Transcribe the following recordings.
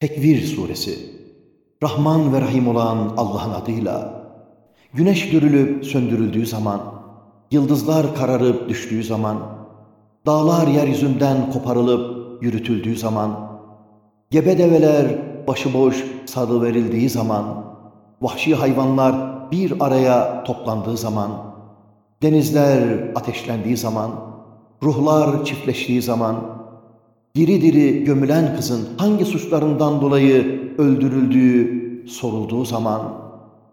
Tekvir Suresi. Rahman ve Rahim olan Allah'ın adıyla. Güneş görülüp söndürüldüğü zaman, yıldızlar kararıp düştüğü zaman, dağlar yeryüzünden koparılıp yürütüldüğü zaman, gebe develer başıboş verildiği zaman, vahşi hayvanlar bir araya toplandığı zaman, denizler ateşlendiği zaman, ruhlar çiftleştiği zaman, diri diri gömülen kızın hangi suçlarından dolayı öldürüldüğü sorulduğu zaman,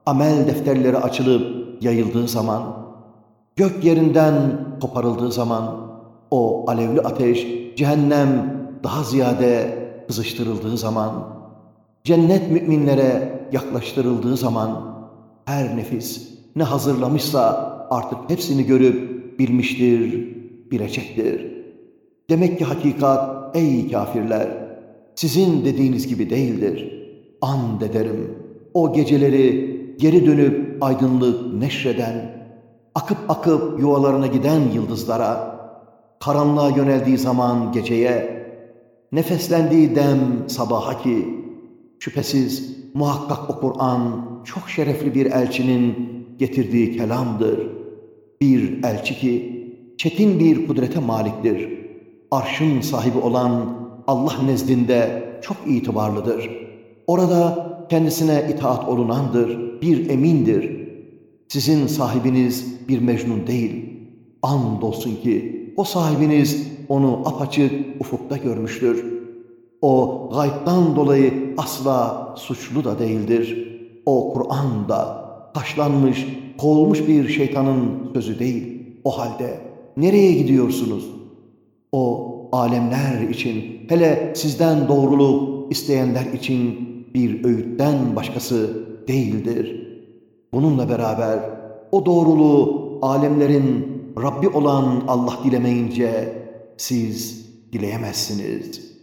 amel defterleri açılıp yayıldığı zaman, gök yerinden koparıldığı zaman, o alevli ateş, cehennem daha ziyade kızıştırıldığı zaman, cennet müminlere yaklaştırıldığı zaman, her nefis ne hazırlamışsa artık hepsini görüp bilmiştir, bilecektir. Demek ki hakikat ey kafirler, sizin dediğiniz gibi değildir. And ederim, o geceleri geri dönüp aydınlık neşreden, akıp akıp yuvalarına giden yıldızlara, karanlığa yöneldiği zaman geceye, nefeslendiği dem sabaha ki, şüphesiz muhakkak o Kur'an çok şerefli bir elçinin getirdiği kelamdır. Bir elçi ki çetin bir kudrete maliktir arşın sahibi olan Allah nezdinde çok itibarlıdır. Orada kendisine itaat olunandır, bir emindir. Sizin sahibiniz bir mecnun değil. Andolsun ki o sahibiniz onu apaçık ufukta görmüştür. O gaybtan dolayı asla suçlu da değildir. O Kur'an'da taşlanmış, kovulmuş bir şeytanın sözü değil. O halde nereye gidiyorsunuz? O alemler için, hele sizden doğruluk isteyenler için bir öğütten başkası değildir. Bununla beraber o doğruluğu alemlerin Rabbi olan Allah dilemeyince siz dileyemezsiniz.''